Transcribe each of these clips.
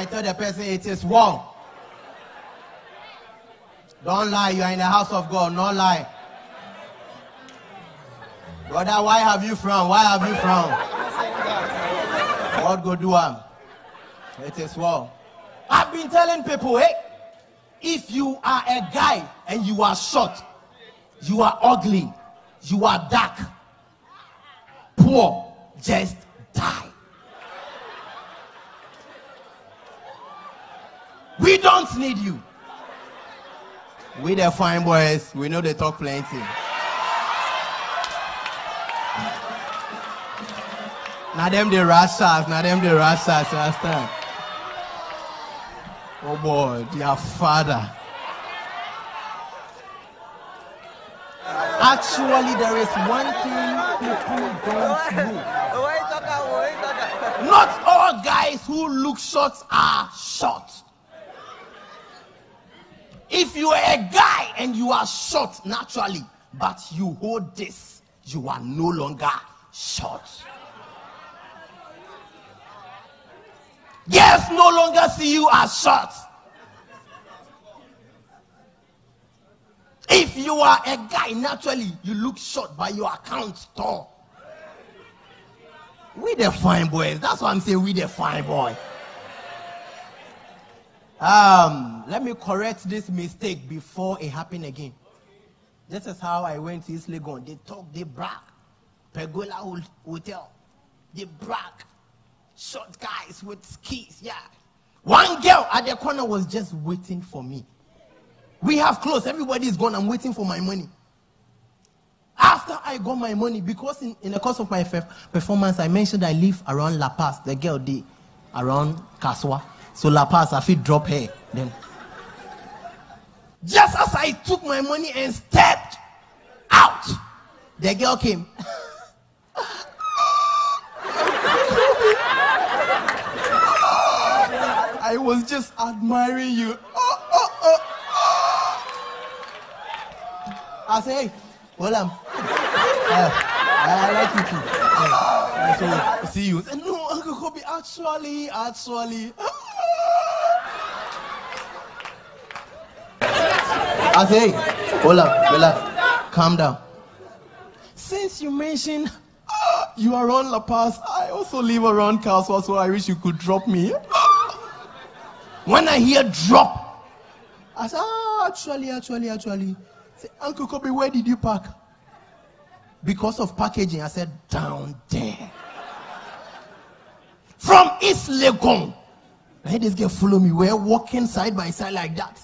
and tell the person it is war. Don't lie, you are in the house of God, not lie. Brother, why have you frowned? Why have you frowned? What go do am? It is war. I've been telling people, hey, if you are a guy and you are short, you are ugly, you are dark, poor, just We don't need you. We the fine boys, we know they talk plenty. Now them the rascals, now them the rascals, you understand? Oh boy, their father. Actually, there is one thing people don't know. Not all guys who look short are short. If you are a guy and you are short naturally, but you hold this, you are no longer short. Girls no longer see you as short. If you are a guy, naturally you look short by your account tall. We the fine boys. That's what I'm saying. We the fine boy. Um, let me correct this mistake before it happen again. This is how I went to East Legon. They talk, they brag. Pergola Hotel. They brag. Short guys with skis, yeah. One girl at the corner was just waiting for me. We have closed. Everybody is gone. I'm waiting for my money. After I got my money, because in, in the course of my performance, I mentioned I live around La Paz. The girl did around Kasoa. So La Paz, I feel drop her. Then, just as I took my money and stepped out, the girl came. I was just admiring you. Oh, oh, oh, oh. I say, hey, hold on. Uh, I like you too. Uh, so, see you. Say, no, Uncle Kobe, actually, actually. I say, up, relax, calm down. Since you mentioned ah, you are on La Paz, I also live around Castle, so I wish you could drop me. When I hear drop, I say, ah, actually, actually, actually. Say, Uncle Kobe, where did you park? Because of packaging, I said, down there. From East Legon. I had this girl follow me. We're walking side by side like that.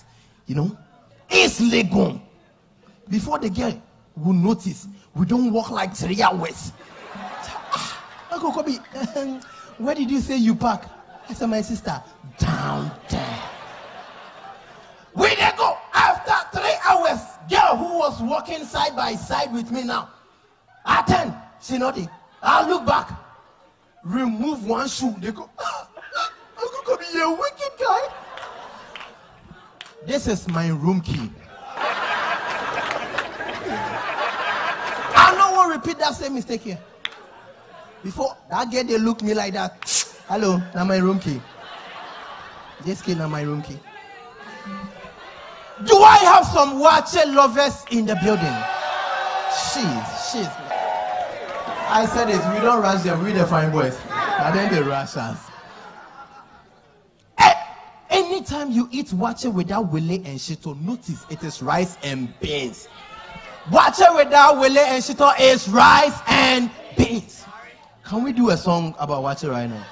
You know? East Legon. Before the girl will notice, we don't walk like three hours. Ah, Uncle Kobe, where did you say you park? I said, my sister, down there. We they go after three hours. Girl who was walking side by side with me now. At 10, she nodded. I look back, remove one shoe. They go, ah, ah, Uncle Kobe, you're. This is my room key. I no one repeat that same mistake here. Before that girl, they look me like that. Hello, now my room key. This key now my room key. Do I have some waakye lovers in the building? She's, she's. I said it, we don't rush them, we the fine boys. And then they rush us. Anytime you eat waakye without wele and shito, notice it is rice and beans. Waakye without wele and shito is rice and beans. Can we do a song about waakye right now?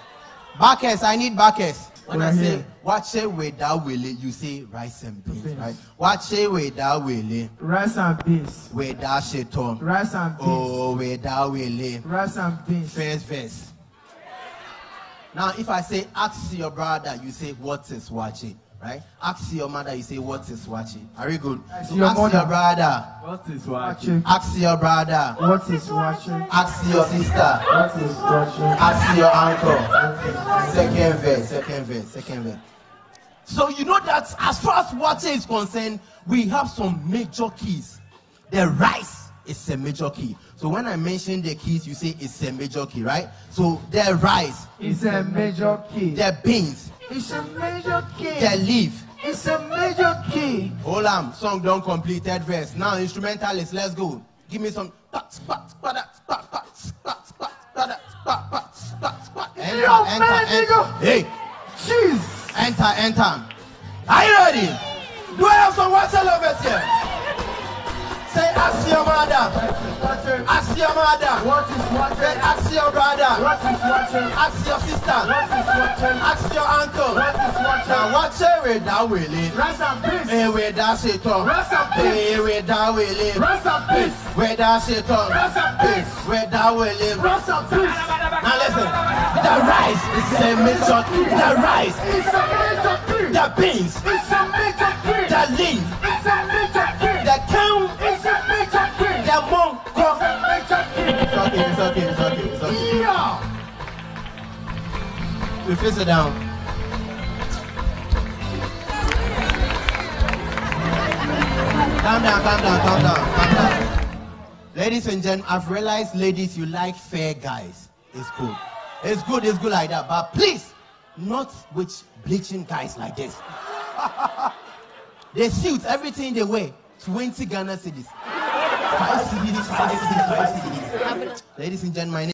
Backers, I need backers. When I say here. without wele, you say rice and beans, right? Waakye without wele, Rice and beans. without shito. Rice and beans. Oh, without wele. Rice and beans. First verse. Now, if I say ask your brother, you say what is waakye, right? Ask your mother, you say what is waakye. Are we good? Ask So your ask mother. your brother. What is waakye. Ask your brother. What is waakye? Ask your sister. What is waakye? Ask your uncle. Second verse, second verse, second verse. So you know that as far as waakye is concerned, we have some major keys. The rice is a major key. So when I mention the keys, you say it's a major key, right? So the rice, It's a major key. the beans, It's a major key. The leaf. It's a major key. Hold on. Song don't completed verse. Now instrumentalist. Let's go. Give me some. Enter, enter. Hey, Jeez. enter, enter. Are you ready? Do I have some water lovers here? Say, ask your mother. Ask your mother. What is Say, ask your brother. What is waakye? Ask your sister. What is waakye? Ask your uncle. What is Now waakye? watch it with that willing. Rest in peace. Hey, with that shit on. Rest in peace. Hey, with that willing. Rest in peace. With that shit on. Rest in peace. With that willing. Rest in peace. Now listen. The rice is a major. The rice. It's a major. The beans. It's a major. The leaf. Down. Calm down, calm down, calm down, calm down. Ladies and gentlemen, I've realized, ladies, you like fair guys. It's cool. It's good, it's good like that. But please, not with bleaching guys like this. they suit everything they wear. 20 Ghana cedis. Five cedis, five cedis, five cedis. Ladies and gentlemen,